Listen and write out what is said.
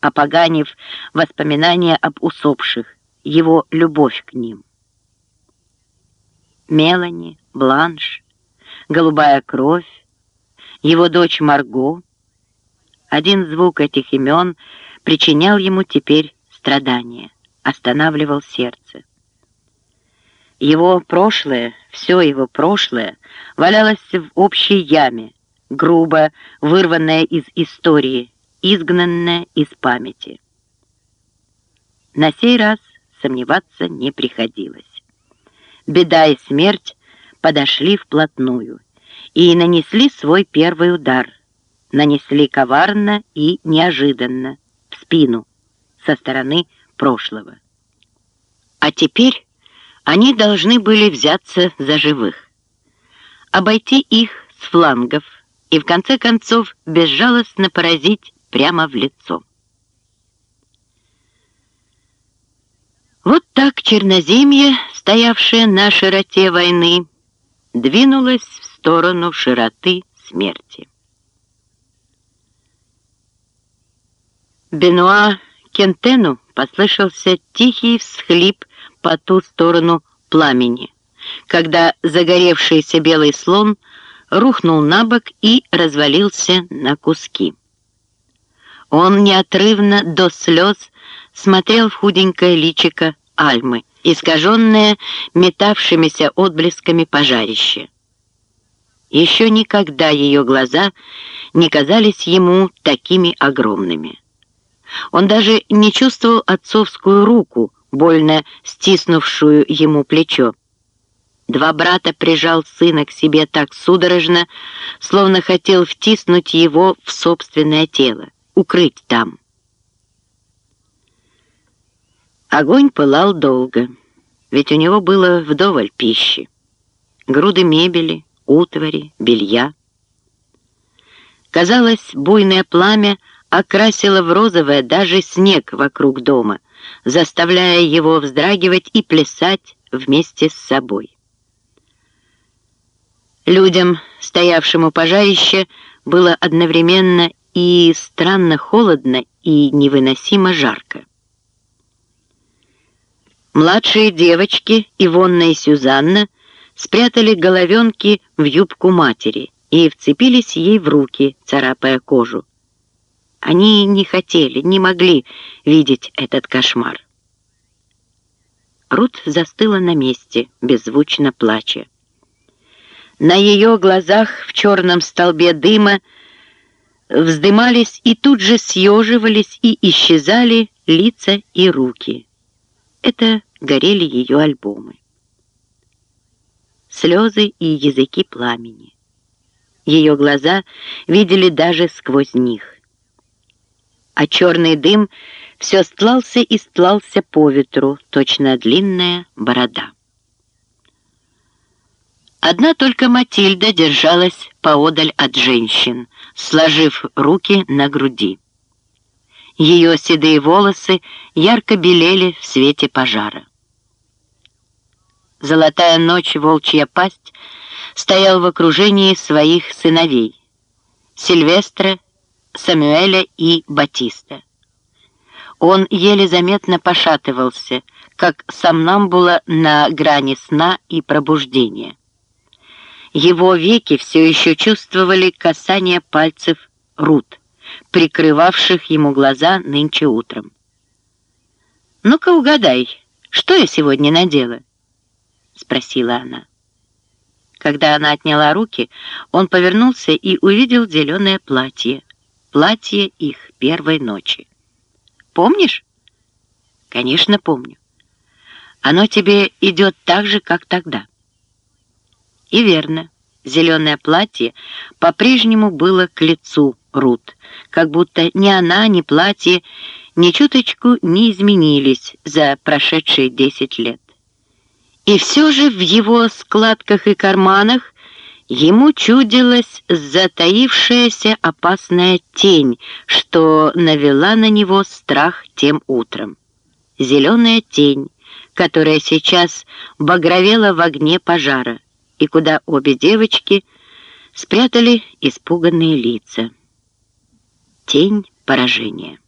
опоганив воспоминания об усопших, его любовь к ним. Мелани, Бланш, голубая кровь, его дочь Марго. Один звук этих имен причинял ему теперь страдания, останавливал сердце. Его прошлое, все его прошлое, валялось в общей яме, грубо вырванное из истории, изгнанное из памяти. На сей раз сомневаться не приходилось. Беда и смерть подошли вплотную и нанесли свой первый удар. Нанесли коварно и неожиданно, в спину, со стороны прошлого. А теперь они должны были взяться за живых, обойти их с флангов и в конце концов безжалостно поразить прямо в лицо. Вот так черноземье, стоявшее на широте войны, двинулось в сторону широты смерти. Бенуа Кентену послышался тихий всхлип по ту сторону пламени, когда загоревшийся белый слон рухнул на бок и развалился на куски. Он неотрывно до слез смотрел в худенькое личико Альмы, искаженное метавшимися отблесками пожарища. Еще никогда ее глаза не казались ему такими огромными. Он даже не чувствовал отцовскую руку, больно стиснувшую ему плечо. Два брата прижал сына к себе так судорожно, словно хотел втиснуть его в собственное тело, укрыть там. Огонь пылал долго, ведь у него было вдоволь пищи. Груды мебели, утвари, белья. Казалось, буйное пламя окрасило в розовое даже снег вокруг дома, заставляя его вздрагивать и плясать вместе с собой. Людям, стоявшим у было одновременно и странно холодно, и невыносимо жарко. Младшие девочки, Ивонна и Сюзанна, спрятали головенки в юбку матери и вцепились ей в руки, царапая кожу. Они не хотели, не могли видеть этот кошмар. Рут застыла на месте, беззвучно плача. На ее глазах в черном столбе дыма вздымались и тут же съеживались и исчезали лица и руки. Это горели ее альбомы. Слезы и языки пламени. Ее глаза видели даже сквозь них. А черный дым все стлался и стлался по ветру, точно длинная борода. Одна только Матильда держалась поодаль от женщин, сложив руки на груди. Ее седые волосы ярко белели в свете пожара. Золотая ночь, волчья пасть, стоял в окружении своих сыновей — Сильвестра, Самуэля и Батиста. Он еле заметно пошатывался, как сомнамбула на грани сна и пробуждения. Его веки все еще чувствовали касание пальцев Рут, прикрывавших ему глаза нынче утром. «Ну-ка угадай, что я сегодня надела?» — спросила она. Когда она отняла руки, он повернулся и увидел зеленое платье. Платье их первой ночи. «Помнишь?» «Конечно, помню. Оно тебе идет так же, как тогда». И верно, зеленое платье по-прежнему было к лицу Рут, как будто ни она, ни платье ни чуточку не изменились за прошедшие десять лет. И все же в его складках и карманах ему чудилась затаившаяся опасная тень, что навела на него страх тем утром. Зеленая тень, которая сейчас багровела в огне пожара и куда обе девочки спрятали испуганные лица. Тень поражения.